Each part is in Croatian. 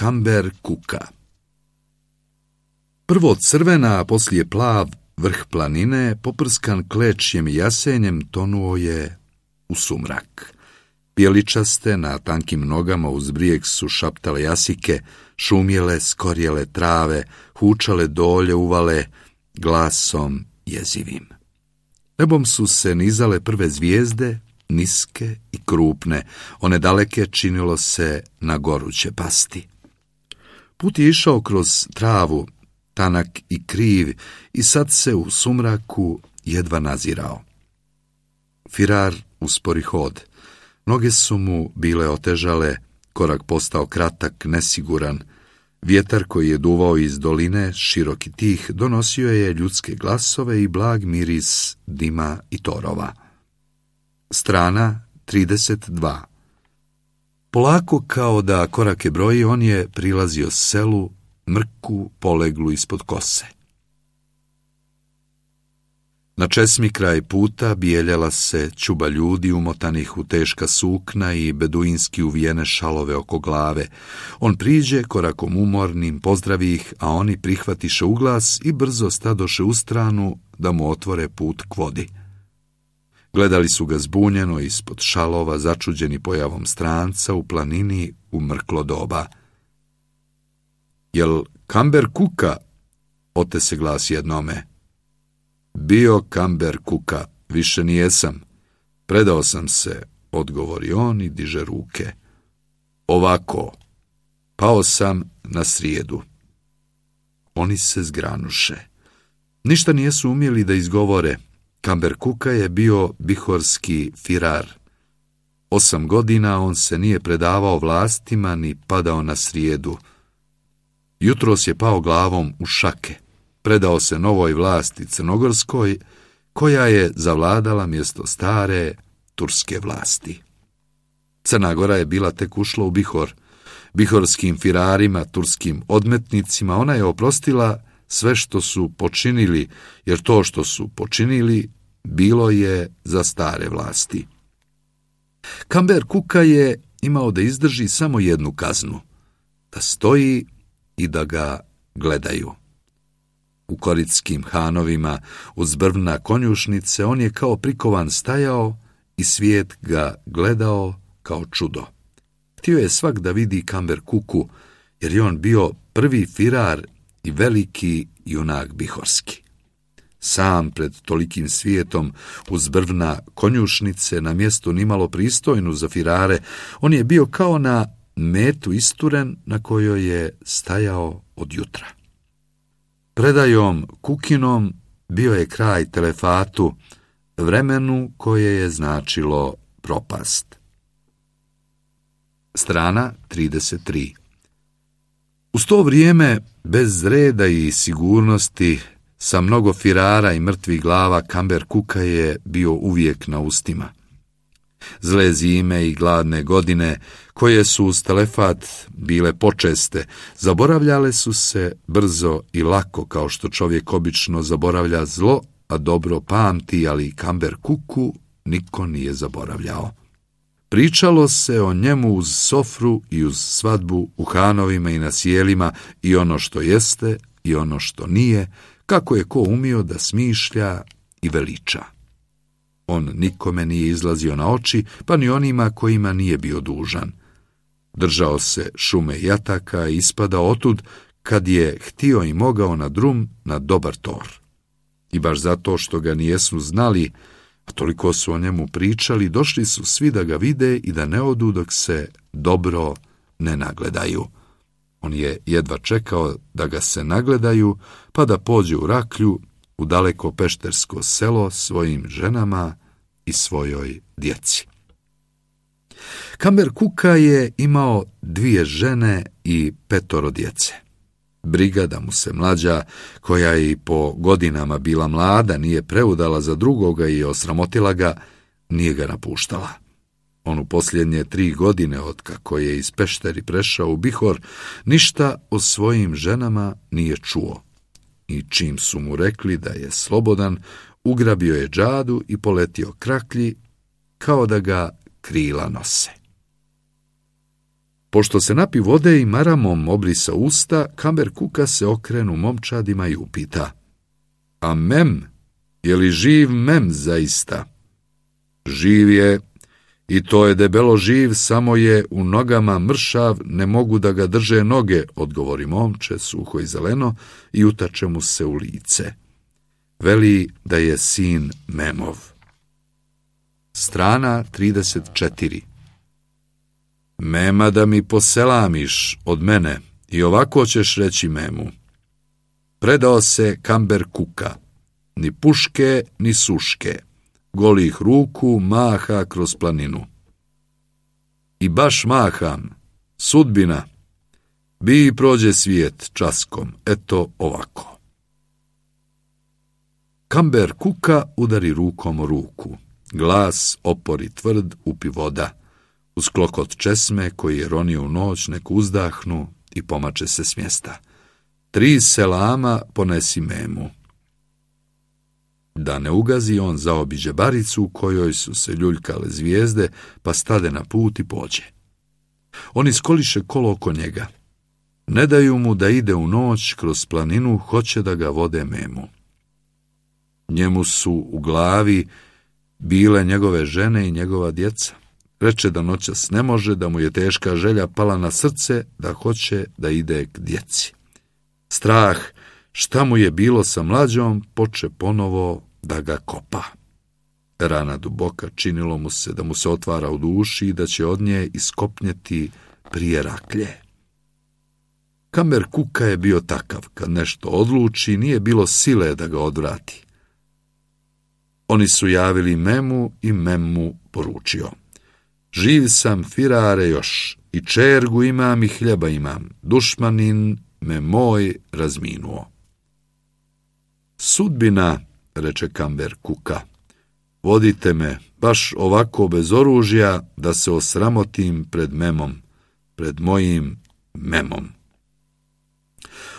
Kamber Kuka Prvo crvena, a poslije plav vrh planine, poprskan klečjem i jasenjem, tonuo je u sumrak. Bijeličaste na tankim nogama uz brijeg su šaptale jasike, šumjele, skorjele trave, hučale dolje uvale, glasom jezivim. Nebom su se nizale prve zvijezde, niske i krupne, one daleke činilo se na goruće pasti. Put je išao kroz travu, tanak i kriv, i sad se u sumraku jedva nazirao. Firar uspori hod. Noge su mu bile otežale, korak postao kratak, nesiguran. Vjetar koji je duvao iz doline, široki tih, donosio je ljudske glasove i blag miris dima i torova. Strana 32 Polako kao da korake broji, on je prilazio selu, mrku poleglu ispod kose. Na česmi kraj puta bijeljala se čuba ljudi umotanih u teška sukna i beduinski uvijene šalove oko glave. On priđe korakom umornim, pozdravi ih, a oni prihvatiše uglas i brzo stadoše u stranu da mu otvore put k vodi. Gledali su ga zbunjeno ispod šalova, začuđeni pojavom stranca u planini u mrklo doba. Jel Kamber kuka? Ote se glas jednome. Bio Kamber kuka, više nijesam. Predao sam se, odgovori on i diže ruke. Ovako, pao sam na srijedu. Oni se zgranuše. Ništa nijesu umjeli da izgovore. Kamber Kuka je bio bihorski firar. Osam godina on se nije predavao vlastima ni padao na srijedu. Jutros je pao glavom u šake. Predao se novoj vlasti crnogorskoj, koja je zavladala mjesto stare turske vlasti. Crna Gora je bila tek ušla u Bihor. Bihorskim firarima, turskim odmetnicima, ona je oprostila sve što su počinili, jer to što su počinili bilo je za stare vlasti. Kamber Kuka je imao da izdrži samo jednu kaznu, da stoji i da ga gledaju. U koritskim hanovima, uz brvna konjušnice, on je kao prikovan stajao i svijet ga gledao kao čudo. Htio je svak da vidi Kamber Kuku, jer je on bio prvi firar i veliki junak bihorski. Sam pred tolikim svijetom, uz brvna konjušnice, na mjestu nimalo pristojnu za firare, on je bio kao na metu isturen na kojoj je stajao od jutra. Predajom Kukinom bio je kraj telefatu, vremenu koje je značilo propast. Strana 33 Uz to vrijeme, bez reda i sigurnosti, sa mnogo firara i mrtvih glava, Kamber Kuka je bio uvijek na ustima. Zle zime i gladne godine, koje su uz telefat bile počeste, zaboravljale su se brzo i lako, kao što čovjek obično zaboravlja zlo, a dobro pamti, ali Kamber Kuku niko nije zaboravljao. Pričalo se o njemu uz sofru i uz svadbu u hanovima i na sjelima i ono što jeste i ono što nije, kako je ko umio da smišlja i veliča. On nikome nije izlazio na oči, pa ni onima kojima nije bio dužan. Držao se šume jataka i ispada otud kad je htio i mogao na drum na dobar tor. I baš zato što ga nijesu znali, a toliko su o njemu pričali, došli su svi da ga vide i da ne odu dok se dobro ne nagledaju. On je jedva čekao da ga se nagledaju, pa da pođe u raklju, u daleko peštersko selo svojim ženama i svojoj djeci. Kamber Kuka je imao dvije žene i petoro djece. Briga da mu se mlađa, koja je i po godinama bila mlada, nije preudala za drugoga i osramotila ga, nije ga napuštala. On u posljednje tri godine od kako je iz Pešteri prešao u Bihor, ništa o svojim ženama nije čuo. I čim su mu rekli da je slobodan, ugrabio je džadu i poletio kraklji, kao da ga krila nose. Pošto se napi vode i maramom obrisa usta, Kamber Kuka se okrenu momčadima i upita. A mem, je li živ mem zaista? Živ je, i to je debelo živ, samo je u nogama mršav, ne mogu da ga drže noge, odgovori momče, suho i zeleno, i utače mu se u lice. Veli da je sin memov. Strana 34 Mema da mi poselamiš od mene i ovako ćeš reći memu. Predao se kamber kuka, ni puške, ni suške, golih ruku maha kroz planinu. I baš maham, sudbina, bi prođe svijet časkom, eto ovako. Kamber kuka udari rukom ruku, glas opori tvrd upi voda, uz klokot česme koji je ronio u noć nek uzdahnu i pomače se s mjesta. Tri selama ponesi memu. Da ne ugazi on zaobiđe baricu u kojoj su se ljuljkale zvijezde, pa stade na put i pođe. On iskoliše kolo oko njega. Ne daju mu da ide u noć kroz planinu, hoće da ga vode memu. Njemu su u glavi bile njegove žene i njegova djeca. Reče da noćas ne može, da mu je teška želja pala na srce, da hoće da ide k djeci. Strah, šta mu je bilo sa mlađom, poče ponovo da ga kopa. Rana duboka činilo mu se da mu se otvara u duši i da će od nje iskopnjeti prije raklje. Kamer Kuka je bio takav, kad nešto odluči, nije bilo sile da ga odvrati. Oni su javili Memu i Memu poručio. Živ sam, firare još, i čergu imam i hljeba imam, dušmanin me moj razminuo. Sudbina, reče Kamber Kuka, vodite me baš ovako bez oružja da se osramotim pred memom, pred mojim memom.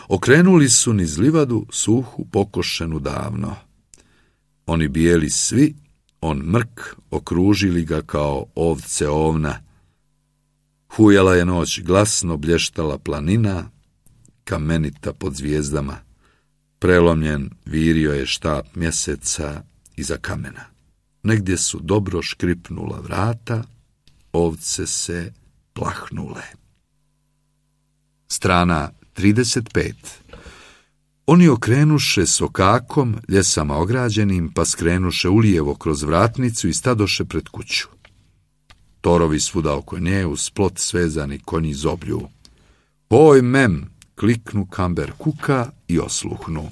Okrenuli su niz livadu suhu pokošenu davno. Oni bijeli svi on mrk, okružili ga kao ovce ovna. Hujala je noć, glasno blještala planina, kamenita pod zvijezdama. Prelomljen virio je štap mjeseca iza kamena. Negdje su dobro škripnula vrata, ovce se plahnule. Strana 35 oni okrenuše sokakom, ljesama ograđenim, pa skrenuše ulijevo kroz vratnicu i stadoše pred kuću. Torovi svuda oko nje, uz plot svezani konji zoblju. Oj mem, kliknu kamber kuka i osluhnu.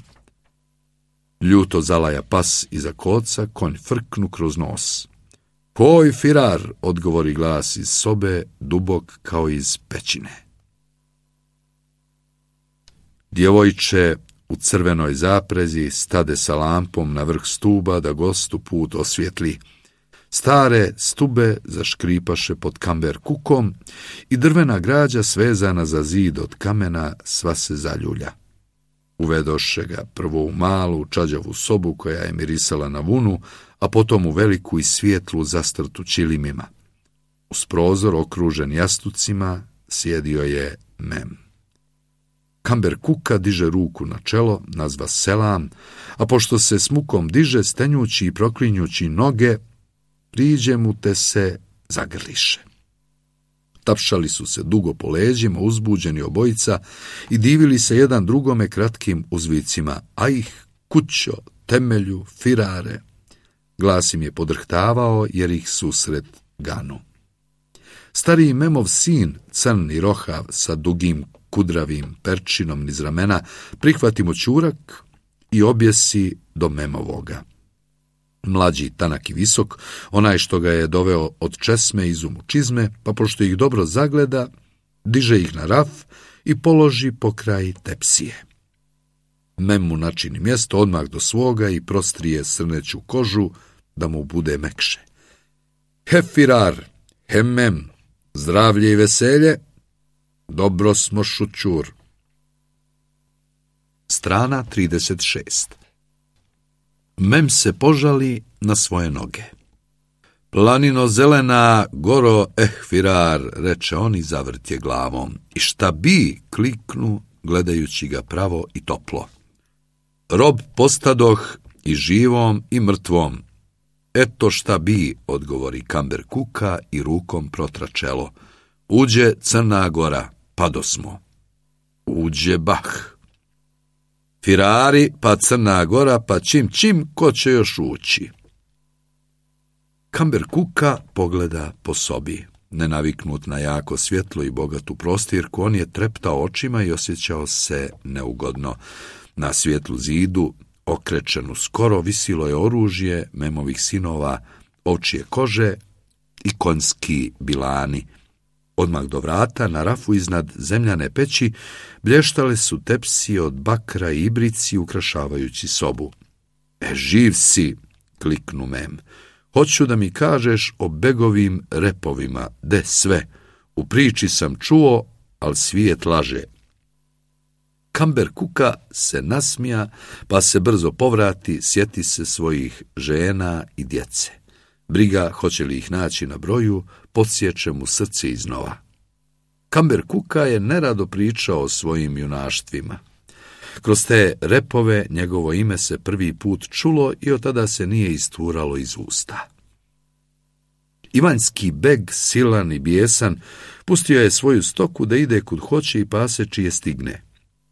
Ljuto zalaja pas iza koca, konj frknu kroz nos. Hoj, firar, odgovori glas iz sobe, dubok kao iz pećine. Djevojče u crvenoj zaprezi stade sa lampom na vrh stuba da gostu put osvjetli. Stare stube zaškripaše pod kamber kukom i drvena građa svezana za zid od kamena sva se zaljulja. Uvedoše ga prvo u malu čađavu sobu koja je mirisala na vunu, a potom u veliku i svijetlu zastrtu čilimima. Uz prozor okružen jastucima sjedio je mem. Kamber Kuka diže ruku na čelo, nazva selam, a pošto se s mukom diže, stenjući i proklinjući noge, priđe mu te se zagrliše. Tapšali su se dugo po leđima, uzbuđeni obojica i divili se jedan drugome kratkim uzvicima, a ih kućo, temelju, firare. Glas im je podrhtavao jer ih susret ganu. Stariji Memov sin, crni rohav sa dugim kudravim perčinom niz ramena, prihvatimo čurak i objesi do memovoga. Mlađi, tanak i visok, onaj što ga je doveo od česme i zumu čizme, pa pošto ih dobro zagleda, diže ih na raf i položi po kraj tepsije. Mem mu načini mjesto odmah do svoga i prostrije srneću kožu da mu bude mekše. Hefirar, hemmem, zdravlje i veselje, dobro smo šućur. Strana 36 Mem se požali na svoje noge. Planino zelena, goro ehvirar, reče on i zavrtje glavom. I šta bi, kliknu, gledajući ga pravo i toplo. Rob postadoh i živom i mrtvom. Eto šta bi, odgovori Kamber Kuka i rukom protra čelo. Uđe Crna Gora, padosmo. Uđe Bah. Firari, pa Crna Gora, pa čim čim, ko će još ući? Kamber Kuka pogleda po sobi. Nenaviknut na jako svjetlo i bogatu prostirku, on je treptao očima i osjećao se neugodno. Na svjetlu zidu, okrečenu skoro, visilo je oružje memovih sinova, ovčije kože i konjski bilani. Odmah do vrata, na rafu iznad zemljane peći, blještale su tepsi od bakra i ibrici ukrašavajući sobu. E, živ si, kliknu mem. Hoću da mi kažeš o begovim repovima, de sve. U priči sam čuo, al svijet laže. Kamber Kuka se nasmija, pa se brzo povrati, sjeti se svojih žena i djece. Briga, hoće li ih naći na broju, podsjeće mu srce iznova. Kamber Kuka je nerado pričao o svojim junaštvima. Kroz te repove njegovo ime se prvi put čulo i od tada se nije isturalo iz usta. Ivanjski beg, silan i bijesan, pustio je svoju stoku da ide kud hoće i pase čije stigne.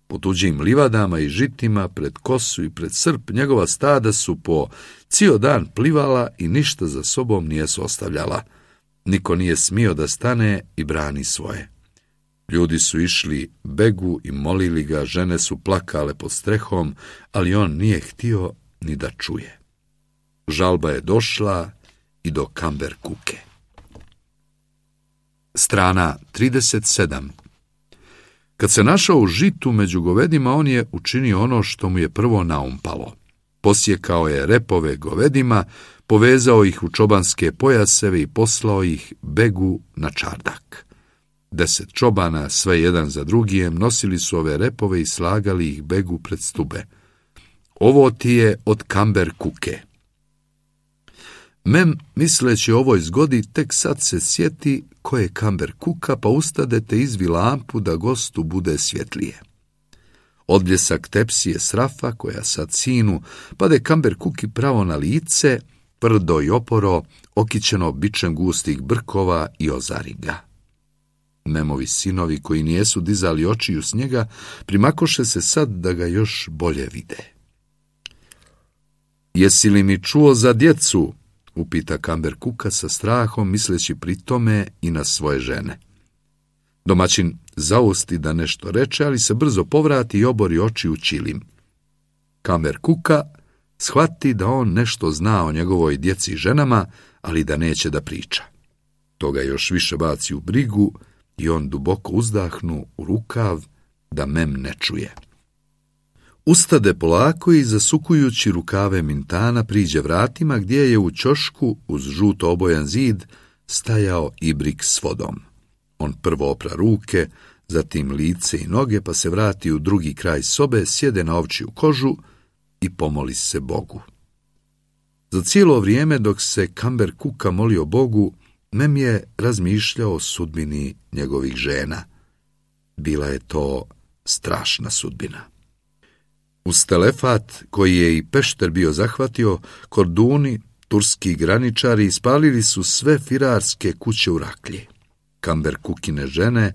Po tuđim livadama i žitima, pred kosu i pred srp, njegova stada su po cijel dan plivala i ništa za sobom nije ostavljala. Niko nije smio da stane i brani svoje. Ljudi su išli begu i molili ga, žene su plakale pod strehom, ali on nije htio ni da čuje. Žalba je došla i do Kamber Kuke. Strana 37 Kad se našao u žitu među govedima, on je učinio ono što mu je prvo naumpalo. Posjekao je repove govedima, povezao ih u čobanske pojaseve i poslao ih begu na čardak. Deset čobana, sve jedan za drugijem, nosili su ove repove i slagali ih begu pred stube. Ovo ti je od kamber kuke. Mem, misleći o ovoj zgodi, tek sad se sjeti ko je kamber kuka, pa ustade izvi lampu da gostu bude svjetlije. Odbljesak tepsije srafa, koja sad sinu, pade kamber kuki pravo na lice, prdo i oporo, okićeno bičem gustih brkova i ozariga. Memovi sinovi koji nijesu dizali očiju s njega, primakoše se sad da ga još bolje vide. Jesi li mi čuo za djecu? Upita Kamber Kuka sa strahom, misleći pri tome i na svoje žene. Domaćin zausti da nešto reče, ali se brzo povrati i obori oči u čilim. Kamber Kuka shvati da on nešto zna o njegovoj djeci i ženama, ali da neće da priča. Toga još više baci u brigu i on duboko uzdahnu u rukav da mem ne čuje. Ustade polako i zasukujući rukave mintana priđe vratima gdje je u čošku uz žuto obojan zid stajao ibrik s vodom. On prvo opra ruke, zatim lice i noge, pa se vrati u drugi kraj sobe, sjede na ovčiju kožu i pomoli se Bogu. Za cijelo vrijeme dok se Kamber Kuka molio Bogu, Mem je razmišljao o sudbini njegovih žena. Bila je to strašna sudbina. Uz telefat, koji je i Pešter bio zahvatio, korduni, turski graničari ispalili su sve firarske kuće u Raklji. Kamber Kukine žene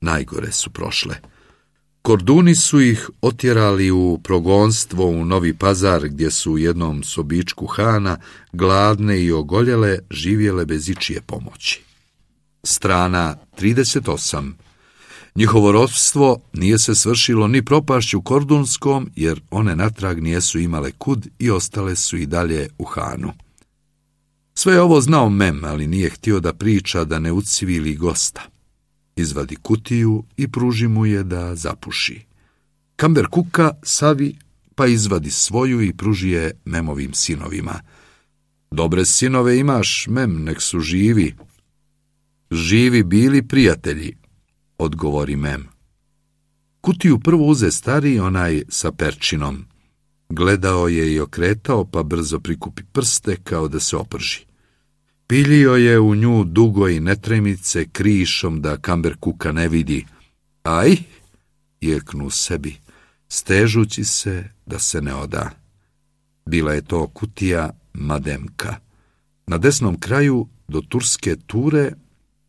najgore su prošle. Korduni su ih otjerali u progonstvo u Novi Pazar, gdje su u jednom sobičku Hana, gladne i ogoljele, živjele bez ičije pomoći. Strana 38 Njihovo rodstvo nije se svršilo ni propašću Kordunskom, jer one natrag nijesu imale kud i ostale su i dalje u Hanu. Sve je ovo znao Mem, ali nije htio da priča da ne ucivili gosta. Izvadi kutiju i pruži mu je da zapuši. Kamber kuka, savi, pa izvadi svoju i pruži je Memovim sinovima. Dobre sinove imaš, Mem, nek su živi. Živi bili prijatelji, odgovori Mem. Kutiju prvo uze stari onaj sa perčinom. Gledao je i okretao, pa brzo prikupi prste kao da se oprži. Piljio je u nju dugo i netremice krišom da kamber kuka ne vidi. Aj, jeknu sebi, stežući se da se ne oda. Bila je to kutija Mademka. Na desnom kraju do turske ture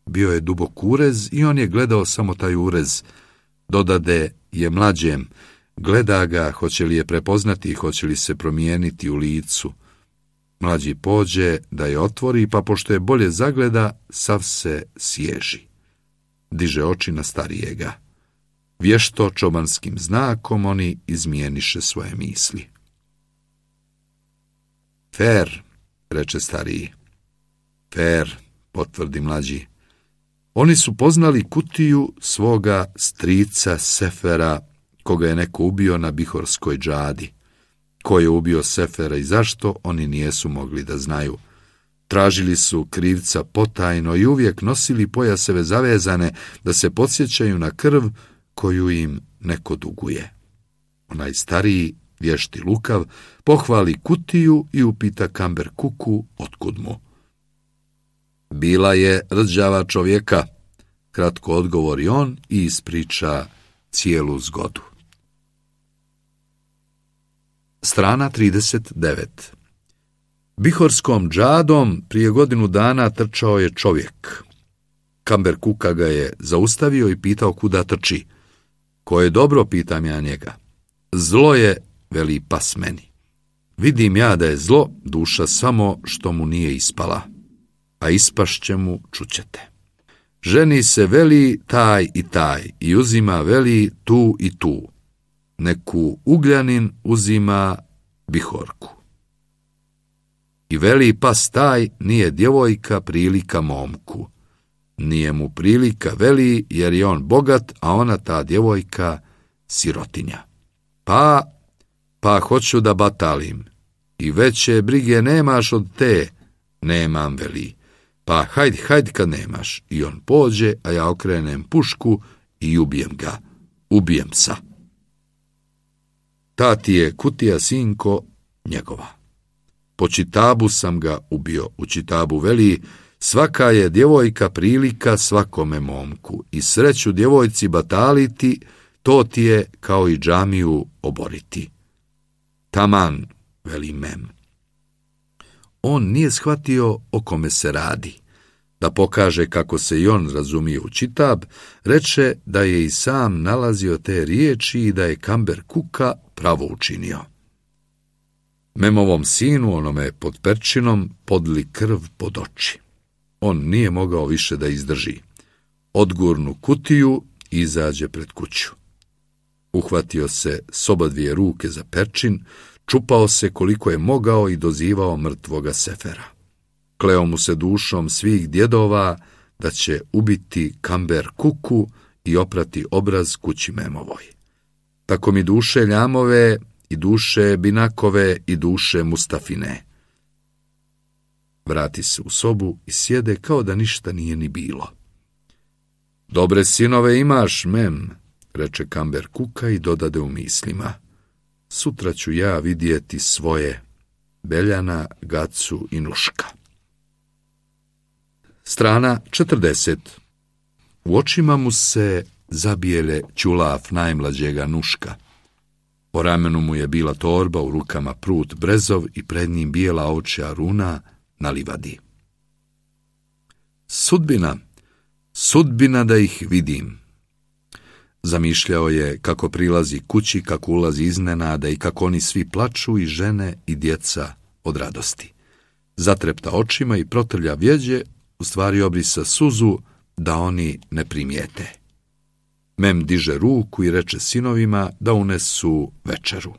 bio je dubok urez i on je gledao samo taj urez. Dodade je mlađem, gleda ga, hoće li je prepoznati, hoće li se promijeniti u licu. Mlađi pođe da je otvori, pa pošto je bolje zagleda, sav se sježi. Diže oči na starijega. Vješto čobanskim znakom oni izmijeniše svoje misli. Fer, reče stariji. Fer, potvrdi mlađi. Oni su poznali kutiju svoga strica Sefera, koga je neko ubio na Bihorskoj džadi. Ko je ubio Sefera i zašto, oni nijesu mogli da znaju. Tražili su krivca potajno i uvijek nosili pojaseve zavezane da se podsjećaju na krv koju im neko duguje. Onaj stariji, vješti lukav, pohvali kutiju i upita Kamber Kuku otkud mu. Bila je rđava čovjeka, kratko odgovori on i ispriča cijelu zgodu. Strana 39 Bihorskom džadom prije godinu dana trčao je čovjek. Kamber Kuka ga je zaustavio i pitao kuda trči. Ko je dobro, pitam ja njega. Zlo je, veli pas meni. Vidim ja da je zlo duša samo što mu nije ispala, a ispašće mu čućete. Ženi se veli taj i taj i uzima veli tu i tu. Neku ugljanin uzima bihorku. I veli pas taj nije djevojka prilika momku. Nije mu prilika veli jer je on bogat, a ona ta djevojka sirotinja. Pa, pa hoću da batalim. I veće brige nemaš od te, nemam veli. Pa hajde, hajde kad nemaš. I on pođe, a ja okrenem pušku i ubijem ga. Ubijem sa. Ta ti je kutija sinko njegova. Po čitabu sam ga ubio. U čitabu veli, svaka je djevojka prilika svakome momku. I sreću djevojci bataliti, to ti je kao i džamiju oboriti. Taman, veli mem. On nije shvatio o kome se radi. Da pokaže kako se i on razumije u čitab, reče da je i sam nalazio te riječi i da je Kamber Kuka pravo učinio. Memovom sinu, onome pod perčinom, podli krv pod oči. On nije mogao više da izdrži. Odgurnu kutiju izađe pred kuću. Uhvatio se s oba dvije ruke za perčin, čupao se koliko je mogao i dozivao mrtvoga Sefera. Kleo mu se dušom svih djedova da će ubiti Kamber Kuku i oprati obraz kući Memovoj. Tako mi duše Ljamove i duše Binakove i duše Mustafine. Vrati se u sobu i sjede kao da ništa nije ni bilo. Dobre sinove imaš, mem, reče Kamber Kuka i dodade u mislima. Sutra ću ja vidjeti svoje, Beljana, Gacu i Nuška. Strana 40 U očima mu se zabijele čulaf najmlađega Nuška. Po ramenu mu je bila torba, u rukama prut brezov i pred njim bijela očija runa na livadi. Sudbina, sudbina da ih vidim, Zamišljao je kako prilazi kući, kako ulazi iznenada i kako oni svi plaču i žene i djeca od radosti. Zatrepta očima i protrlja vjeđe, u stvari obrisa suzu da oni ne primijete. Mem diže ruku i reče sinovima da unesu večeru.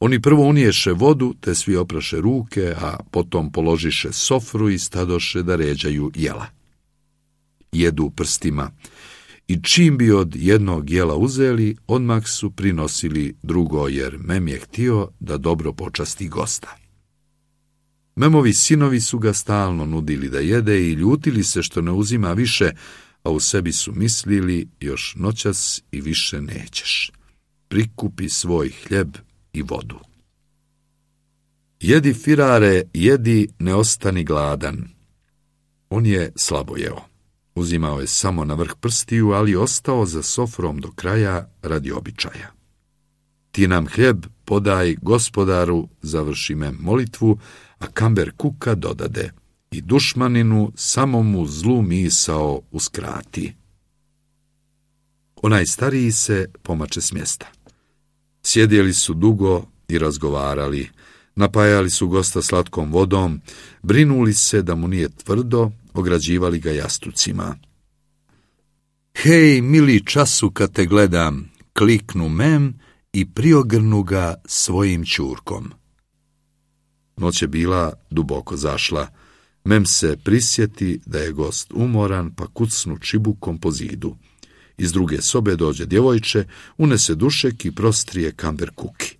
Oni prvo uniješe vodu, te svi opraše ruke, a potom položiše sofru i stadoše da ređaju jela. Jedu prstima, i čim bi od jednog jela uzeli, odmah su prinosili drugo, jer Mem je htio da dobro počasti gosta. Memovi sinovi su ga stalno nudili da jede i ljutili se što ne uzima više, a u sebi su mislili još noćas i više nećeš. Prikupi svoj hljeb i vodu. Jedi firare, jedi, ne ostani gladan. On je slabo jeo. Uzimao je samo na vrh prstiju, ali ostao za sofrom do kraja radi običaja. Ti nam hljeb podaj gospodaru, završi me molitvu, a kamber kuka dodade i dušmaninu samomu zlu misao uskrati. Onaj stariji se pomače s mjesta. Sjedjeli su dugo i razgovarali, napajali su gosta slatkom vodom, brinuli se da mu nije tvrdo, ograđivali ga jastucima. Hej, mili času kad te gledam, kliknu mem i priogrnu ga svojim čurkom. Noć je bila duboko zašla. Mem se prisjeti da je gost umoran, pa kucnu čibukom po zidu. Iz druge sobe dođe djevojče, unese dušek i prostrije kamber kuki.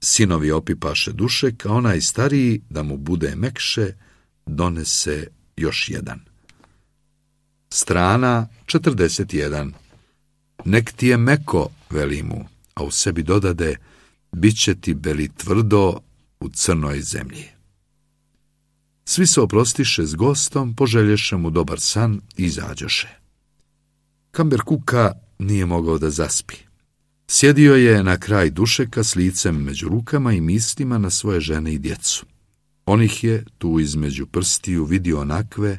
Sinovi opipaše dušek, a onaj stariji, da mu bude mekše, donese još jedan. Strana 41 Nek ti je meko, veli mu, a u sebi dodade, bit će ti beli tvrdo u crnoj zemlji. Svi se oprostiše s gostom, poželješe mu dobar san i izađoše. Kamber Kuka nije mogao da zaspi. Sjedio je na kraj dušeka s licem među rukama i mislima na svoje žene i djecu. On ih je tu između prstiju vidio onakve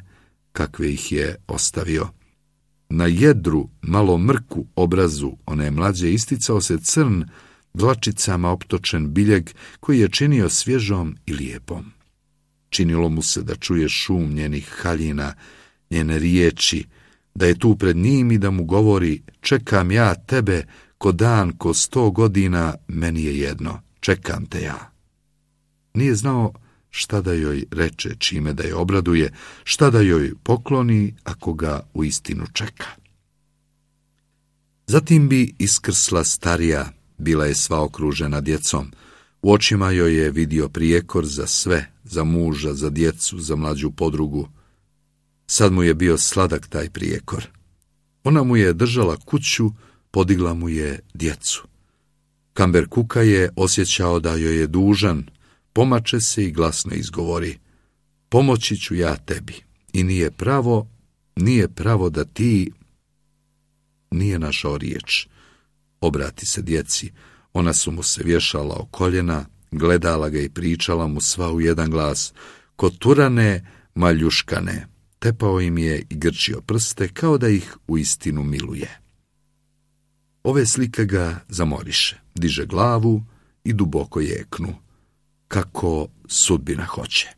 kakve ih je ostavio. Na jedru, malo mrku obrazu one mlađe isticao se crn, dlačicama optočen biljeg koji je činio svježom i lijepom. Činilo mu se da čuje šum njenih haljina, njene riječi, da je tu pred njim i da mu govori čekam ja tebe ko dan, ko sto godina, meni je jedno, čekam te ja. Nije znao šta da joj reče, čime da je obraduje, šta da joj pokloni ako ga u istinu čeka. Zatim bi iskrsla starija, bila je sva okružena djecom, u očima joj je vidio prijekor za sve, za muža, za djecu, za mlađu podrugu. Sad mu je bio sladak taj prijekor. Ona mu je držala kuću, podigla mu je djecu. Kamber Kuka je osjećao da joj je dužan, pomače se i glasno izgovori, pomoći ću ja tebi. I nije pravo, nije pravo da ti... Nije našao riječ. Obrati se djeci, ona su mu se vješala o koljena, gledala ga i pričala mu sva u jedan glas, koturane, maljuškane. Tepao im je i grčio prste kao da ih u istinu miluje. Ove slike ga zamoriše, diže glavu i duboko jeknu kako sudbina hoće.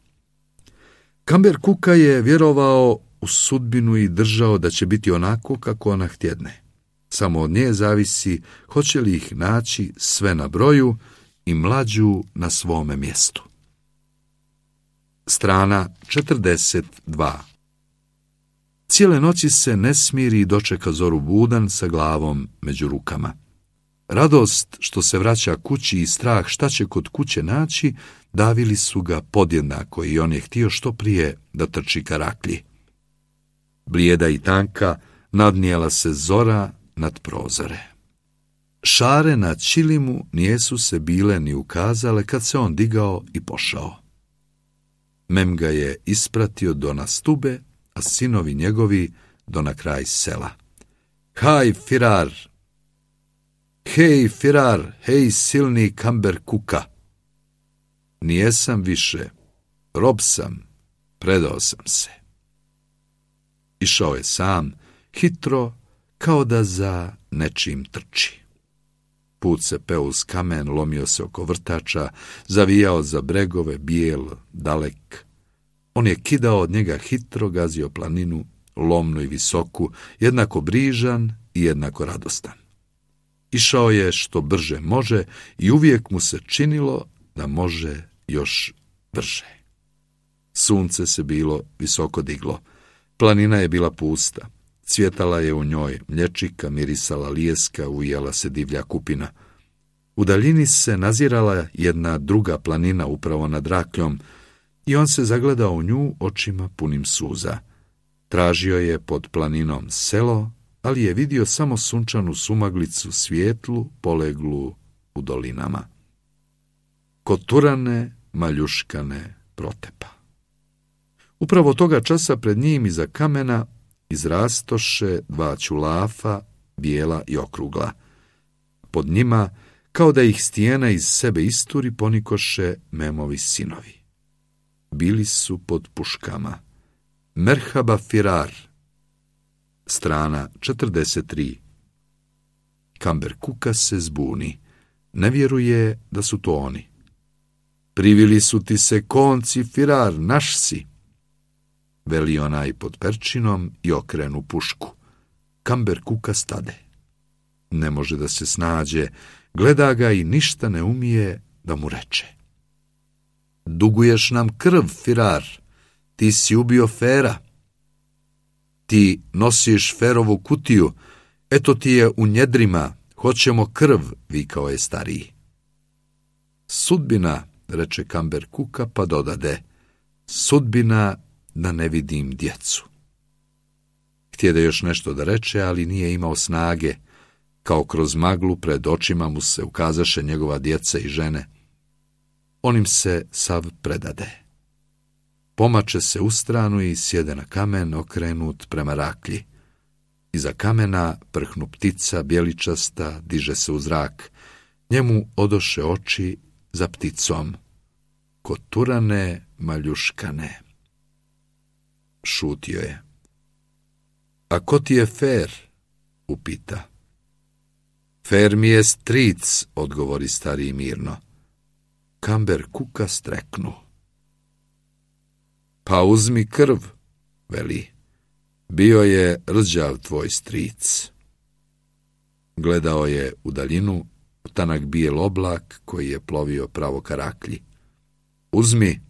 Kamber Kuka je vjerovao u sudbinu i držao da će biti onako kako ona htjedne. Samo od nje zavisi hoće li ih naći sve na broju i mlađu na svome mjestu. Strana 42 Cijele noći se ne smiri i dočeka zoru budan sa glavom među rukama. Radost što se vraća kući i strah šta će kod kuće naći, davili su ga podjednako i on je htio što prije da trči karaklji. Blijeda i tanka nadnijela se zora nad prozore. Šare na čilimu nijesu se bile ni ukazale kad se on digao i pošao. Mem ga je ispratio do na stube, a sinovi njegovi do na kraj sela. Haj, firar, Hej, Firar, hej, silni kamber kuka. Nijesam više, rob sam, predao sam se. Išao je sam, hitro, kao da za nečim trči. Put se peo uz kamen, lomio se oko vrtača, zavijao za bregove, bijel, dalek. On je kidao od njega hitro, gazio planinu, lomnu i visoku, jednako brižan i jednako radostan. Išao je što brže može i uvijek mu se činilo da može još brže. Sunce se bilo visoko diglo. Planina je bila pusta. Cvjetala je u njoj mlječika, mirisala lijeska, ujela se divlja kupina. U daljini se nazirala jedna druga planina upravo nad rakljom i on se zagledao u nju očima punim suza. Tražio je pod planinom selo, ali je vidio samo sunčanu sumaglicu svijetlu poleglu u dolinama. Koturane, maljuškane protepa. Upravo toga časa pred njim iza kamena izrastoše dva ćulafa, bijela i okrugla. Pod njima, kao da ih stijena iz sebe isturi, ponikoše memovi sinovi. Bili su pod puškama. Merhaba firar. Strana 43. Kamber Kuka se zbuni. Ne vjeruje da su to oni. Privili su ti se konci, firar, naš si. Veli onaj pod perčinom i okrenu pušku. Kamber Kuka stade. Ne može da se snađe, gleda ga i ništa ne umije da mu reče. Duguješ nam krv, firar, ti si ubio Fera. Ti nosiš Ferovu kutiju, eto ti je u njedrima, hoćemo krv, vikao je stariji. Sudbina, reče Kamber Kuka, pa dodade, sudbina da ne vidim djecu. Htije da još nešto da reče, ali nije imao snage, kao kroz maglu pred očima mu se ukazaše njegova djeca i žene. Onim se sav predade. Pomače se u stranu i sjede na kamen okrenut prema raklji. Iza kamena prhnu ptica bjeličasta, diže se u zrak. Njemu odoše oči za pticom. Koturane maljuškane. Šutio je. A ko ti je fer? upita. Fer mi je stric, odgovori stari mirno. Kamber kuka streknu. Pa uzmi krv, veli. Bio je rđav tvoj stric. Gledao je u daljinu tanak bijel oblak koji je plovio pravo karaklji. Uzmi,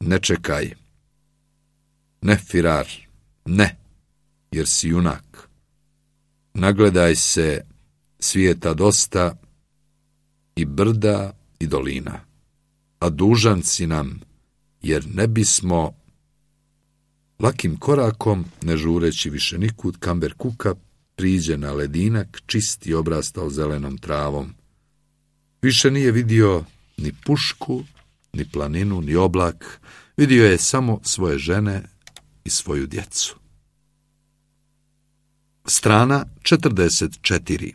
ne čekaj. Ne, firar, ne, jer si junak. Nagledaj se svijeta dosta i brda i dolina, a dužan si nam, jer ne bismo Lakim korakom, ne žureći više nikud, Kamber Kuka priđe na ledinak, čisti obrastao zelenom travom. Više nije vidio ni pušku, ni planinu, ni oblak, vidio je samo svoje žene i svoju djecu. Strana 44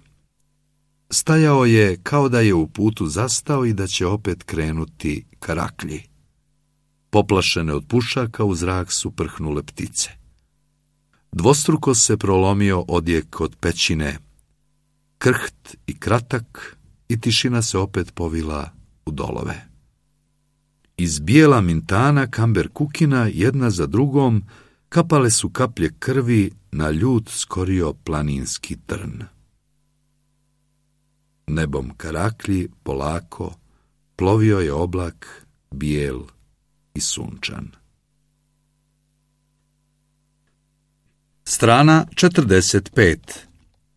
Stajao je kao da je u putu zastao i da će opet krenuti karaklji. Poplašene od pušaka u zrak su prhnule ptice. Dvostruko se prolomio odjek od pećine. Krht i kratak i tišina se opet povila u dolove. Iz bijela mintana kamber kukina jedna za drugom kapale su kaplje krvi na ljud skorio planinski trn. Nebom karaklji, polako, plovio je oblak bijel i sunčan. Strana 45